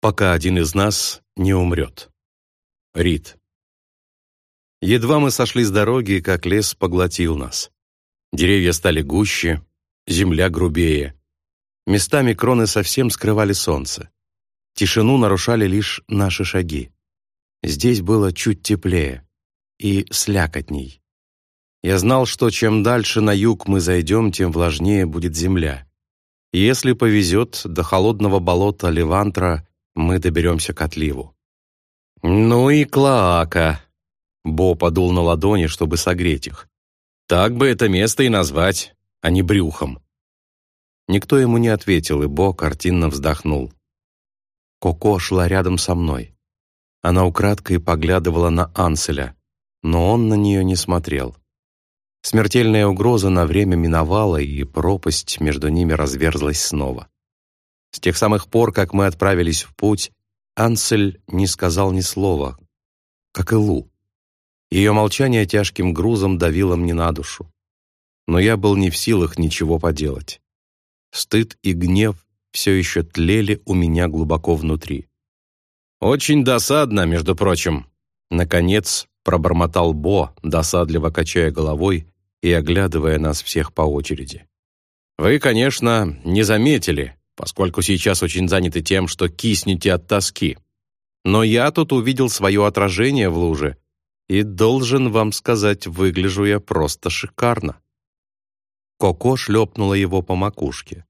пока один из нас не умрет. Рид. Едва мы сошли с дороги, как лес поглотил нас. Деревья стали гуще, земля грубее. Местами кроны совсем скрывали солнце. Тишину нарушали лишь наши шаги. Здесь было чуть теплее и слякотней. Я знал, что чем дальше на юг мы зайдем, тем влажнее будет земля. если повезет, до холодного болота Левантра мы доберемся к отливу. «Ну и клоака!» Бо подул на ладони, чтобы согреть их. «Так бы это место и назвать, а не брюхом». Никто ему не ответил, и Бо картинно вздохнул. Коко шла рядом со мной. Она украдкой поглядывала на Анселя, но он на нее не смотрел. Смертельная угроза на время миновала, и пропасть между ними разверзлась снова. С тех самых пор, как мы отправились в путь, Ансель не сказал ни слова, как и Лу. Ее молчание тяжким грузом давило мне на душу. Но я был не в силах ничего поделать. Стыд и гнев все еще тлели у меня глубоко внутри. «Очень досадно, между прочим», — наконец пробормотал Бо, досадливо качая головой и оглядывая нас всех по очереди. «Вы, конечно, не заметили, поскольку сейчас очень заняты тем, что киснете от тоски. Но я тут увидел свое отражение в луже, и должен вам сказать, выгляжу я просто шикарно». Коко шлепнула его по макушке.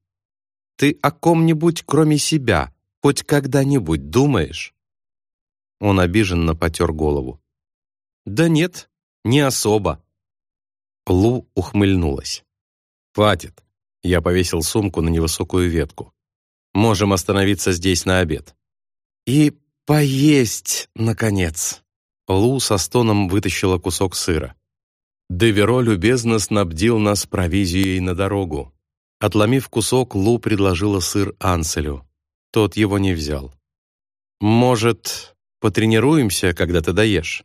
«Ты о ком-нибудь, кроме себя, хоть когда-нибудь думаешь?» Он обиженно потер голову. «Да нет, не особо». Лу ухмыльнулась. «Хватит». Я повесил сумку на невысокую ветку. Можем остановиться здесь на обед». «И поесть, наконец!» Лу со стоном вытащила кусок сыра. Деверо любезно снабдил нас провизией на дорогу. Отломив кусок, Лу предложила сыр Анселю. Тот его не взял. «Может, потренируемся, когда ты доешь?»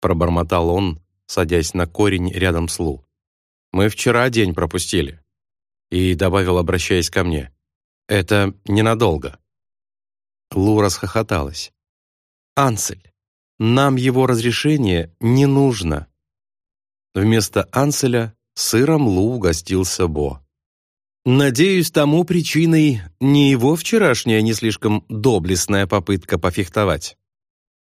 пробормотал он, садясь на корень рядом с Лу. «Мы вчера день пропустили». И добавил, обращаясь ко мне. Это ненадолго». Лу расхохоталась. «Ансель, нам его разрешение не нужно». Вместо Анселя сыром Лу угостился Бо. «Надеюсь, тому причиной не его вчерашняя не слишком доблестная попытка пофехтовать».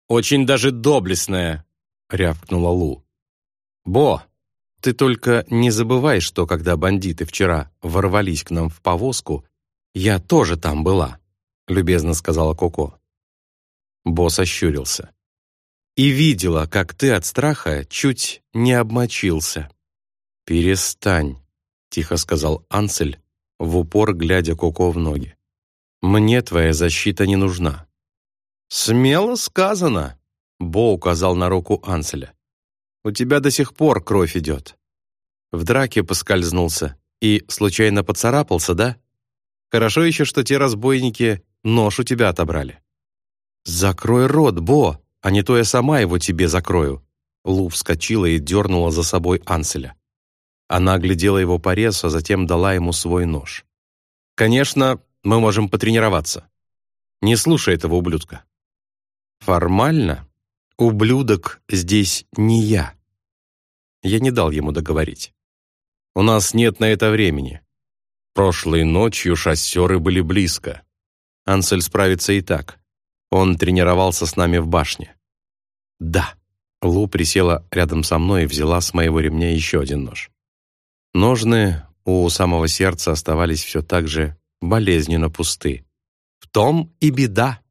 «Очень даже доблестная», — рявкнула Лу. «Бо, ты только не забывай, что когда бандиты вчера ворвались к нам в повозку, «Я тоже там была», — любезно сказала Коко. Босс ощурился. «И видела, как ты от страха чуть не обмочился». «Перестань», — тихо сказал Ансель, в упор глядя Коко в ноги. «Мне твоя защита не нужна». «Смело сказано», — Бо указал на руку Анселя. «У тебя до сих пор кровь идет». В драке поскользнулся и случайно поцарапался, да? Хорошо еще, что те разбойники нож у тебя отобрали». «Закрой рот, Бо, а не то я сама его тебе закрою». Лу вскочила и дернула за собой Анселя. Она оглядела его порез, а затем дала ему свой нож. «Конечно, мы можем потренироваться. Не слушай этого ублюдка». «Формально, ублюдок здесь не я». Я не дал ему договорить. «У нас нет на это времени. Прошлой ночью шоссеры были близко. Ансель справится и так. Он тренировался с нами в башне. Да. Лу присела рядом со мной и взяла с моего ремня еще один нож. Ножны у самого сердца оставались все так же болезненно пусты. В том и беда.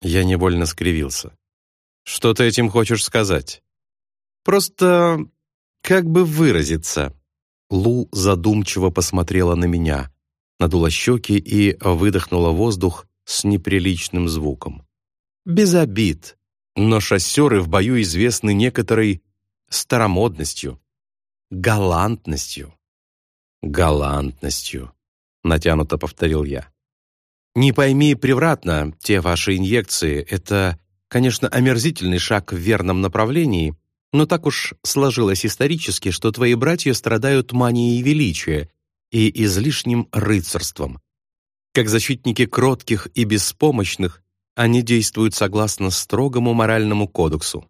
Я невольно скривился. Что ты этим хочешь сказать? Просто, как бы выразиться, Лу задумчиво посмотрела на меня, надула щеки и выдохнула воздух с неприличным звуком. Без обид, но шоссеры в бою известны некоторой старомодностью, галантностью. Галантностью, натянуто повторил я. Не пойми превратно, те ваши инъекции — это, конечно, омерзительный шаг в верном направлении, но так уж сложилось исторически, что твои братья страдают манией величия и излишним рыцарством. Как защитники кротких и беспомощных, Они действуют согласно строгому моральному кодексу».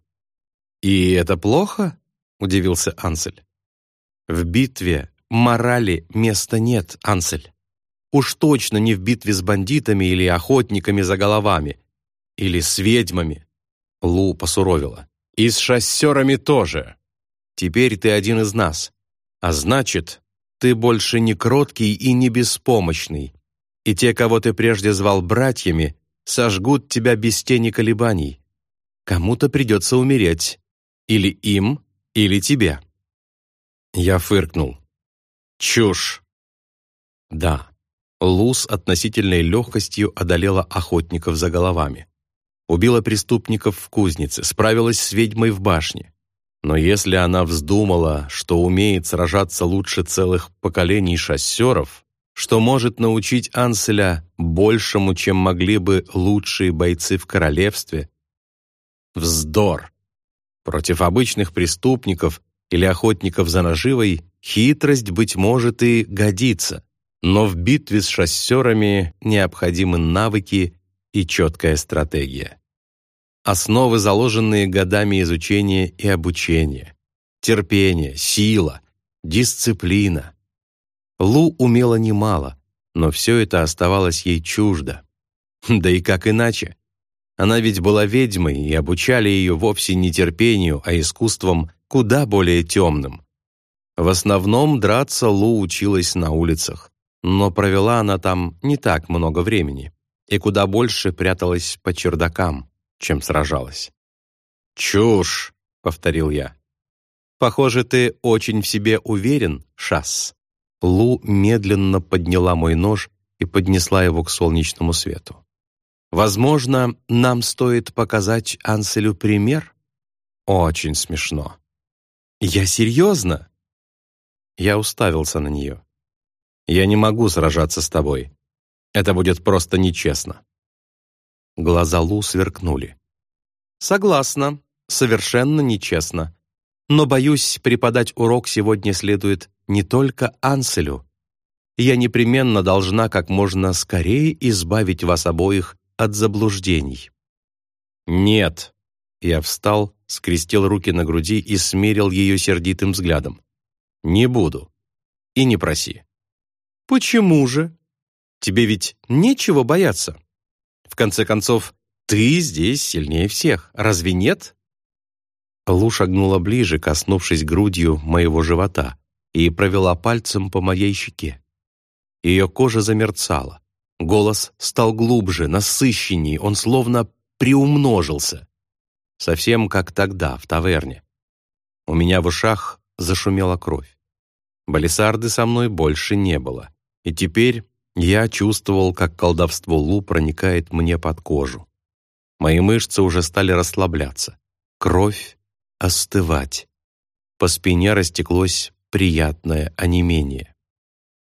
«И это плохо?» — удивился Ансель. «В битве морали места нет, Ансель. Уж точно не в битве с бандитами или охотниками за головами. Или с ведьмами». Лу посуровила. «И с шоссерами тоже. Теперь ты один из нас. А значит, ты больше не кроткий и не беспомощный. И те, кого ты прежде звал братьями, сожгут тебя без тени колебаний. Кому-то придется умереть. Или им, или тебе». Я фыркнул. «Чушь!» Да, Лу с относительной легкостью одолела охотников за головами. Убила преступников в кузнице, справилась с ведьмой в башне. Но если она вздумала, что умеет сражаться лучше целых поколений шоссеров, что может научить Анселя большему, чем могли бы лучшие бойцы в королевстве, вздор. Против обычных преступников или охотников за наживой хитрость, быть может, и годится, но в битве с шоссерами необходимы навыки и четкая стратегия основы, заложенные годами изучения и обучения, терпение, сила, дисциплина. Лу умела немало, но все это оставалось ей чуждо. Да и как иначе? Она ведь была ведьмой, и обучали ее вовсе не терпению, а искусством куда более темным. В основном драться Лу училась на улицах, но провела она там не так много времени и куда больше пряталась по чердакам чем сражалась. «Чушь!» — повторил я. «Похоже, ты очень в себе уверен, Шас». Лу медленно подняла мой нож и поднесла его к солнечному свету. «Возможно, нам стоит показать Анселю пример?» «Очень смешно». «Я серьезно?» Я уставился на нее. «Я не могу сражаться с тобой. Это будет просто нечестно». Глаза Лу сверкнули. «Согласна, совершенно нечестно. Но, боюсь, преподать урок сегодня следует не только Анселю. Я непременно должна как можно скорее избавить вас обоих от заблуждений». «Нет». Я встал, скрестил руки на груди и смерил ее сердитым взглядом. «Не буду. И не проси». «Почему же? Тебе ведь нечего бояться». В конце концов, ты здесь сильнее всех, разве нет?» Лу шагнула ближе, коснувшись грудью моего живота, и провела пальцем по моей щеке. Ее кожа замерцала. Голос стал глубже, насыщенней, он словно приумножился. Совсем как тогда, в таверне. У меня в ушах зашумела кровь. Балисарды со мной больше не было. И теперь я чувствовал, как колдовство Лу проникает мне под кожу. Мои мышцы уже стали расслабляться. Кровь остывать. По спине растеклось приятное онемение.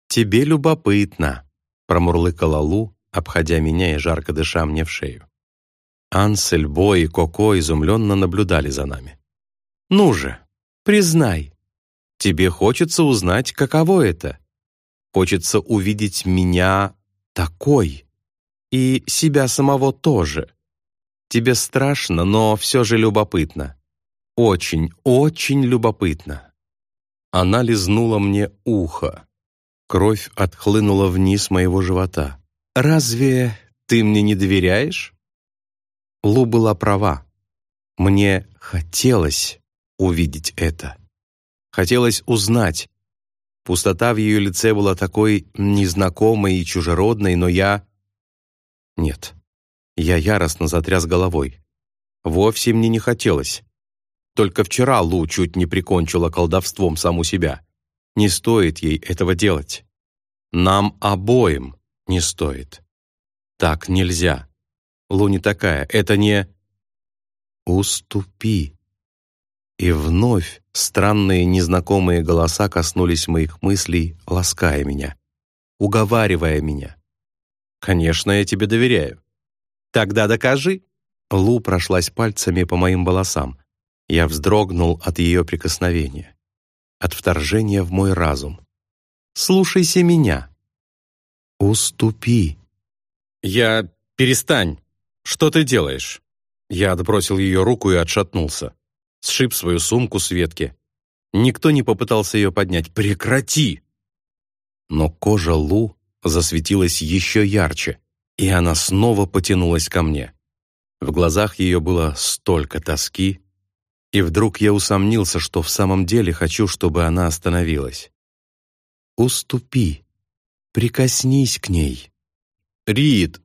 «Тебе любопытно», — промурлыкала Лу, обходя меня и жарко дыша мне в шею. Ансель, Бо и Коко изумленно наблюдали за нами. «Ну же, признай, тебе хочется узнать, каково это Хочется увидеть меня такой. И себя самого тоже. Тебе страшно, но все же любопытно. Очень, очень любопытно. Она лизнула мне ухо. Кровь отхлынула вниз моего живота. «Разве ты мне не доверяешь?» Лу была права. Мне хотелось увидеть это. Хотелось узнать, Пустота в ее лице была такой незнакомой и чужеродной, но я... Нет. Я яростно затряс головой. Вовсе мне не хотелось. Только вчера Лу чуть не прикончила колдовством саму себя. Не стоит ей этого делать. Нам обоим не стоит. Так нельзя. Лу не такая, это не... «Уступи», и вновь странные незнакомые голоса коснулись моих мыслей, лаская меня, уговаривая меня. «Конечно, я тебе доверяю». «Тогда докажи». Лу прошлась пальцами по моим волосам. Я вздрогнул от ее прикосновения, от вторжения в мой разум. «Слушайся меня». «Уступи». «Я... перестань». «Что ты делаешь?» Я отбросил ее руку и отшатнулся. Сшиб свою сумку с ветки. Никто не попытался ее поднять. «Прекрати!» Но кожа Лу засветилась еще ярче, и она снова потянулась ко мне. В глазах ее было столько тоски, и вдруг я усомнился, что в самом деле хочу, чтобы она остановилась. «Уступи, прикоснись к ней». «Рид!»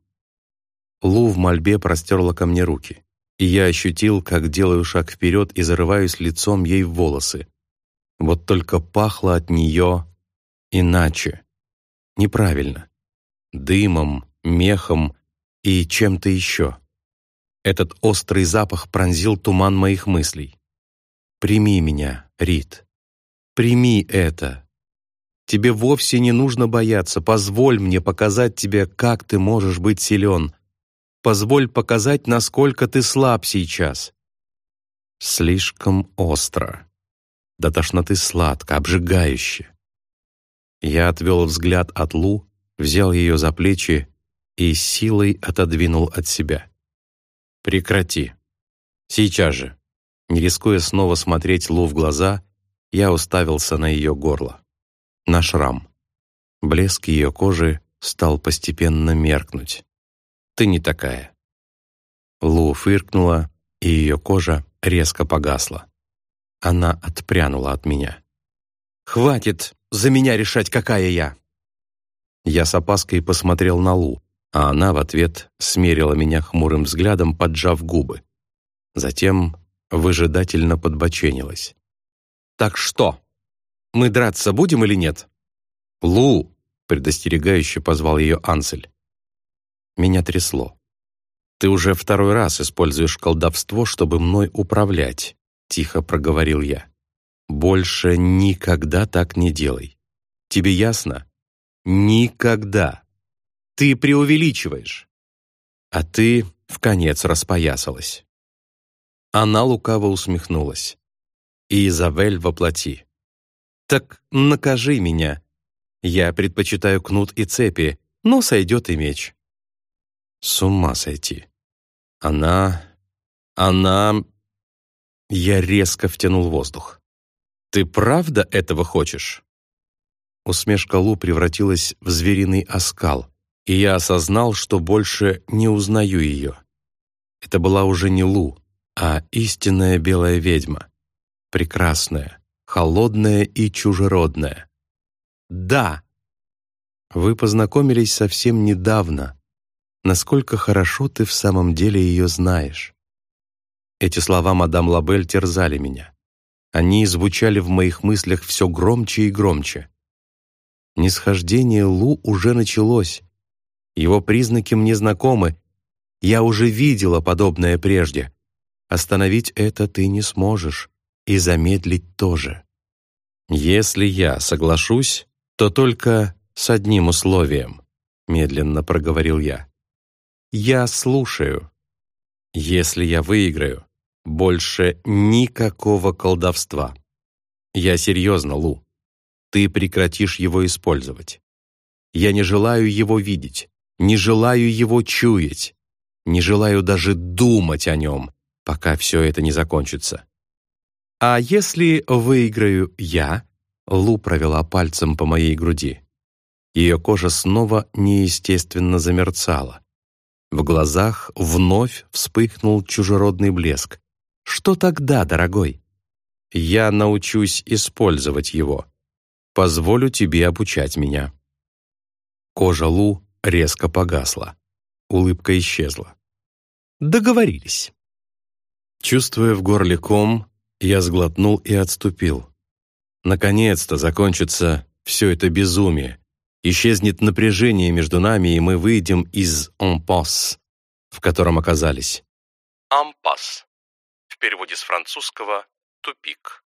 Лу в мольбе простерла ко мне руки, и я ощутил, как делаю шаг вперед и зарываюсь лицом ей в волосы. Вот только пахло от нее иначе, неправильно, дымом, мехом и чем-то еще. Этот острый запах пронзил туман моих мыслей. «Прими меня, Рит. Прими это. Тебе вовсе не нужно бояться. Позволь мне показать тебе, как ты можешь быть силен. Позволь показать, насколько ты слаб сейчас». Слишком остро. До тошноты сладко, обжигающе. Я отвел взгляд от Лу, взял ее за плечи и силой отодвинул от себя. «Прекрати. Сейчас же». Не рискуя снова смотреть Лу в глаза, я уставился на ее горло. На шрам. Блеск ее кожи стал постепенно меркнуть. «Ты не такая». Лу фыркнула, и ее кожа резко погасла. Она отпрянула от меня. «Хватит за меня решать, какая я!» Я с опаской посмотрел на Лу а она в ответ смерила меня хмурым взглядом, поджав губы. Затем выжидательно подбоченилась. «Так что? Мы драться будем или нет?» «Лу!» — предостерегающе позвал ее Ансель. Меня трясло. «Ты уже второй раз используешь колдовство, чтобы мной управлять», — тихо проговорил я. «Больше никогда так не делай. Тебе ясно? Никогда!» Ты преувеличиваешь. А ты в конец распоясалась. Она лукаво усмехнулась. И воплоти. Так накажи меня. Я предпочитаю кнут и цепи, но сойдет и меч. С ума сойти. Она... Она... Я резко втянул воздух. «Ты правда этого хочешь?» Усмешка Лу превратилась в звериный оскал, и я осознал, что больше не узнаю ее. Это была уже не Лу, а истинная белая ведьма. Прекрасная, холодная и чужеродная. «Да!» Вы познакомились совсем недавно. Насколько хорошо ты в самом деле ее знаешь. Эти слова мадам Лабель терзали меня. Они звучали в моих мыслях все громче и громче. Нисхождение Лу уже началось, его признаки мне знакомы. Я уже видела подобное прежде. Остановить это ты не сможешь, и замедлить тоже. Если я соглашусь, то только с одним условием, медленно проговорил я. Я слушаю. Если я выиграю, больше никакого колдовства. Я серьезно, Лу. Ты прекратишь его использовать. Я не желаю его видеть не желаю его чуять, не желаю даже думать о нем, пока все это не закончится. А если выиграю я, Лу провела пальцем по моей груди. Ее кожа снова неестественно замерцала. В глазах вновь вспыхнул чужеродный блеск. «Что тогда, дорогой?» «Я научусь использовать его. Позволю тебе обучать меня». Кожа Лу резко погасла. Улыбка исчезла. Договорились. Чувствуя в горле ком, я сглотнул и отступил. Наконец-то закончится все это безумие. Исчезнет напряжение между нами, и мы выйдем из «en в котором оказались. «En В переводе с французского «тупик».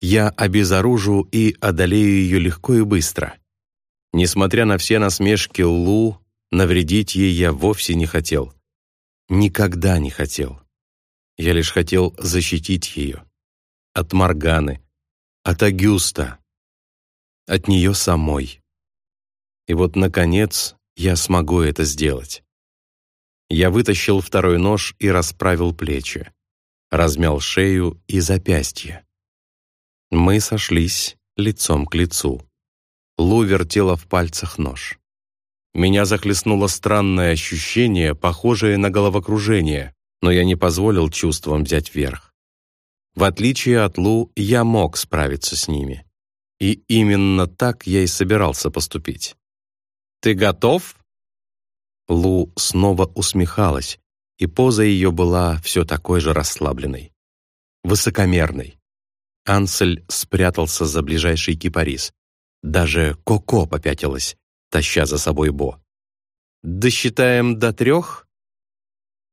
Я обезоружу и одолею ее легко и быстро. Несмотря на все насмешки Лу, навредить ей я вовсе не хотел. Никогда не хотел. Я лишь хотел защитить ее. От Морганы, от Агюста, от нее самой. И вот, наконец, я смогу это сделать. Я вытащил второй нож и расправил плечи. Размял шею и запястье. Мы сошлись лицом к лицу. Лу вертела в пальцах нож. Меня захлестнуло странное ощущение, похожее на головокружение, но я не позволил чувствам взять верх. В отличие от Лу, я мог справиться с ними. И именно так я и собирался поступить. «Ты готов?» Лу снова усмехалась, и поза ее была все такой же расслабленной. Высокомерной. Ансель спрятался за ближайший кипарис. Даже Коко попятилась, таща за собой Бо. «Досчитаем до трех?»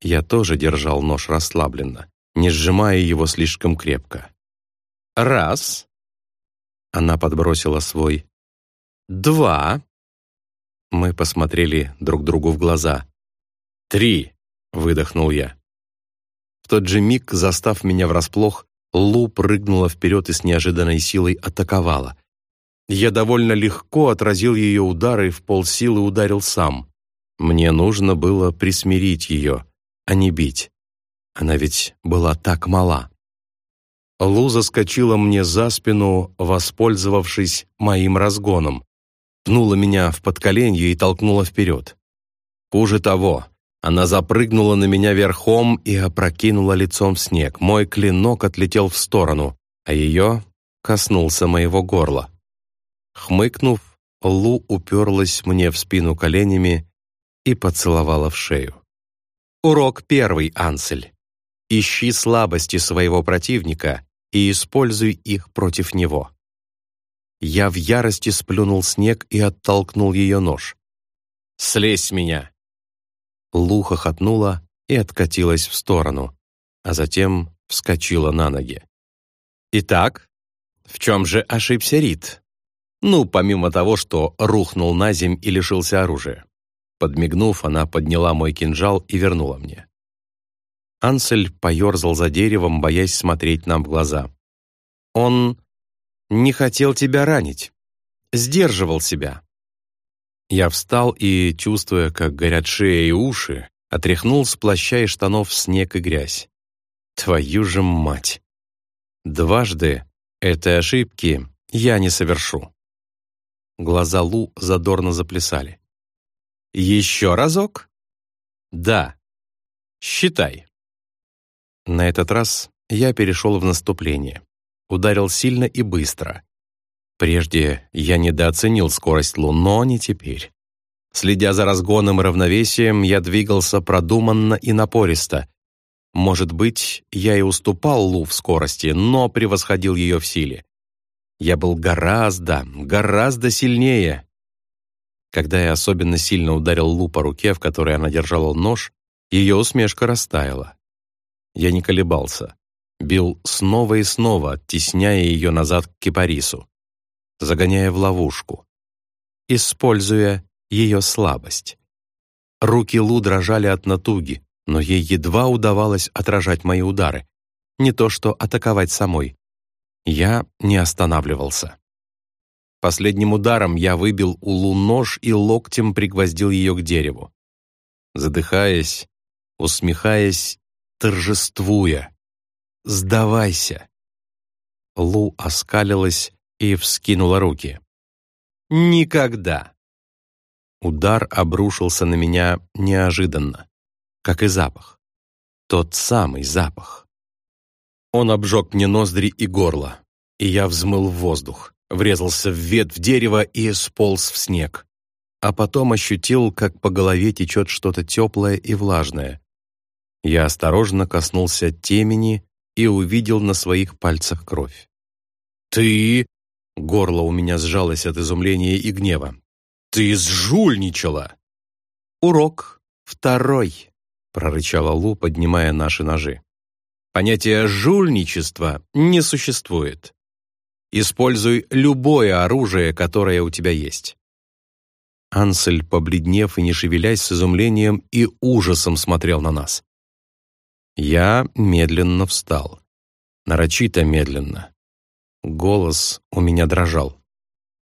Я тоже держал нож расслабленно, не сжимая его слишком крепко. «Раз!» Она подбросила свой. «Два!» Мы посмотрели друг другу в глаза. «Три!» — выдохнул я. В тот же миг, застав меня врасплох, Лу прыгнула вперед и с неожиданной силой атаковала. Я довольно легко отразил ее удары и в полсилы ударил сам. Мне нужно было присмирить ее, а не бить. Она ведь была так мала. Лу заскочила мне за спину, воспользовавшись моим разгоном. Пнула меня в подколенье и толкнула вперед. Хуже того, она запрыгнула на меня верхом и опрокинула лицом в снег. Мой клинок отлетел в сторону, а ее коснулся моего горла. Хмыкнув, Лу уперлась мне в спину коленями и поцеловала в шею. Урок первый, Ансель. Ищи слабости своего противника и используй их против него. Я в ярости сплюнул снег и оттолкнул ее нож. «Слезь с меня!» Лу хохотнула и откатилась в сторону, а затем вскочила на ноги. «Итак, в чем же ошибся Рид?» Ну, помимо того, что рухнул на земь и лишился оружия. Подмигнув, она подняла мой кинжал и вернула мне. Ансель поерзал за деревом, боясь смотреть нам в глаза. «Он не хотел тебя ранить. Сдерживал себя». Я встал и, чувствуя, как горят шея и уши, отряхнул с плаща и штанов снег и грязь. Твою же мать! Дважды этой ошибки я не совершу. Глаза Лу задорно заплясали. «Еще разок?» «Да. Считай». На этот раз я перешел в наступление. Ударил сильно и быстро. Прежде я недооценил скорость Лу, но не теперь. Следя за разгоном и равновесием, я двигался продуманно и напористо. Может быть, я и уступал Лу в скорости, но превосходил ее в силе. Я был гораздо, гораздо сильнее. Когда я особенно сильно ударил Лу по руке, в которой она держала нож, ее усмешка растаяла. Я не колебался. Бил снова и снова, оттесняя ее назад к кипарису, загоняя в ловушку, используя ее слабость. Руки Лу дрожали от натуги, но ей едва удавалось отражать мои удары, не то что атаковать самой. Я не останавливался. Последним ударом я выбил у Лу нож и локтем пригвоздил ее к дереву. Задыхаясь, усмехаясь, торжествуя. «Сдавайся!» Лу оскалилась и вскинула руки. «Никогда!» Удар обрушился на меня неожиданно, как и запах. Тот самый запах. Он обжег мне ноздри и горло, и я взмыл в воздух, врезался в ветвь дерева и сполз в снег. А потом ощутил, как по голове течет что-то теплое и влажное. Я осторожно коснулся темени и увидел на своих пальцах кровь. «Ты...» — горло у меня сжалось от изумления и гнева. «Ты сжульничала!» «Урок второй!» — прорычала Лу, поднимая наши ножи. Понятия жульничества не существует. Используй любое оружие, которое у тебя есть. Ансель, побледнев и не шевелясь с изумлением и ужасом смотрел на нас. Я медленно встал. Нарочито медленно. Голос у меня дрожал.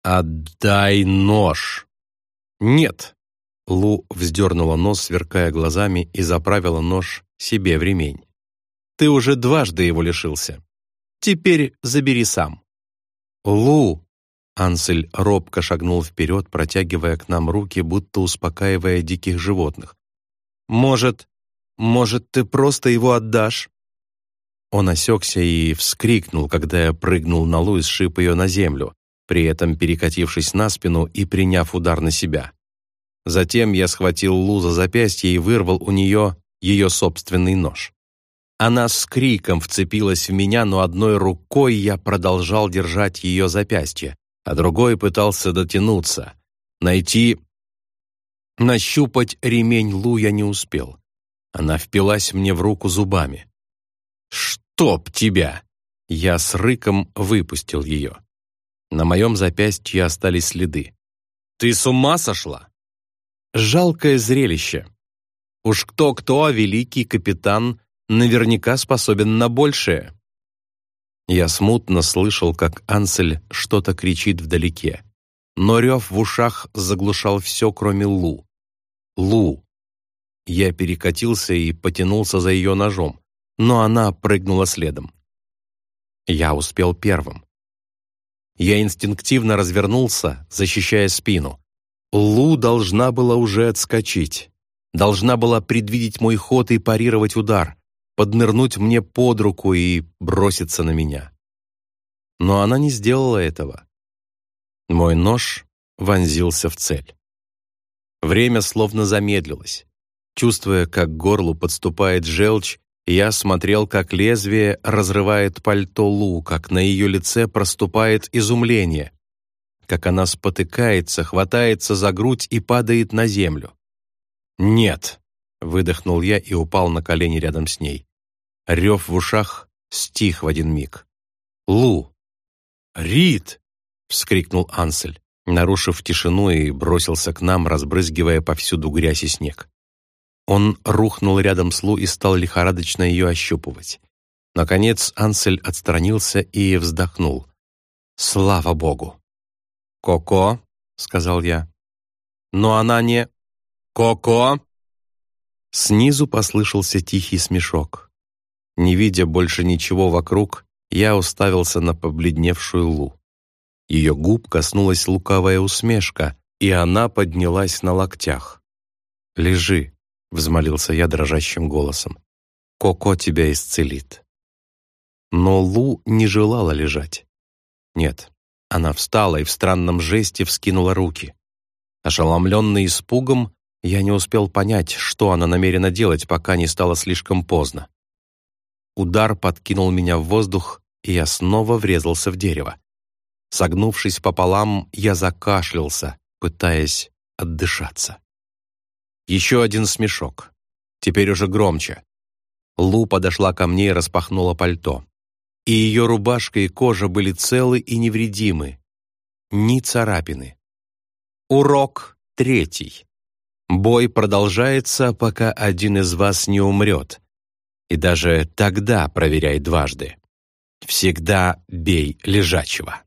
«Отдай нож!» «Нет!» Лу вздернула нос, сверкая глазами, и заправила нож себе в ремень. «Ты уже дважды его лишился. Теперь забери сам». «Лу!» Ансель робко шагнул вперед, протягивая к нам руки, будто успокаивая диких животных. «Может, может, ты просто его отдашь?» Он осекся и вскрикнул, когда я прыгнул на Лу и сшиб ее на землю, при этом перекатившись на спину и приняв удар на себя. Затем я схватил Лу за запястье и вырвал у нее ее собственный нож. Она с криком вцепилась в меня, но одной рукой я продолжал держать ее запястье, а другой пытался дотянуться, найти... Нащупать ремень Лу я не успел. Она впилась мне в руку зубами. «Чтоб тебя!» Я с рыком выпустил ее. На моем запястье остались следы. «Ты с ума сошла?» Жалкое зрелище. Уж кто-кто, а великий капитан наверняка способен на большее. Я смутно слышал, как Ансель что-то кричит вдалеке. Но рев в ушах заглушал все, кроме Лу. Лу. Я перекатился и потянулся за ее ножом, но она прыгнула следом. Я успел первым. Я инстинктивно развернулся, защищая спину. Лу должна была уже отскочить. Должна была предвидеть мой ход и парировать удар, поднырнуть мне под руку и броситься на меня. Но она не сделала этого. Мой нож вонзился в цель. Время словно замедлилось. Чувствуя, как к горлу подступает желчь, я смотрел, как лезвие разрывает пальто Лу, как на ее лице проступает изумление, как она спотыкается, хватается за грудь и падает на землю. «Нет!» — выдохнул я и упал на колени рядом с ней. Рев в ушах стих в один миг. «Лу!» «Рит!» — вскрикнул Ансель, нарушив тишину и бросился к нам, разбрызгивая повсюду грязь и снег. Он рухнул рядом с Лу и стал лихорадочно ее ощупывать. Наконец Ансель отстранился и вздохнул. «Слава Богу!» «Коко!» — сказал я. «Но она не...» «Коко!» Снизу послышался тихий смешок. Не видя больше ничего вокруг, я уставился на побледневшую Лу. Ее губ коснулась лукавая усмешка, и она поднялась на локтях. «Лежи», — взмолился я дрожащим голосом. «Коко тебя исцелит». Но Лу не желала лежать. Нет, она встала и в странном жесте вскинула руки. Ошеломленный испугом, я не успел понять, что она намерена делать, пока не стало слишком поздно. Удар подкинул меня в воздух, и я снова врезался в дерево. Согнувшись пополам, я закашлялся, пытаясь отдышаться. Еще один смешок. Теперь уже громче. Лу подошла ко мне и распахнула пальто. И ее рубашка и кожа были целы и невредимы. Ни царапины. Урок третий. Бой продолжается, пока один из вас не умрет. И даже тогда проверяй дважды. Всегда бей лежачего.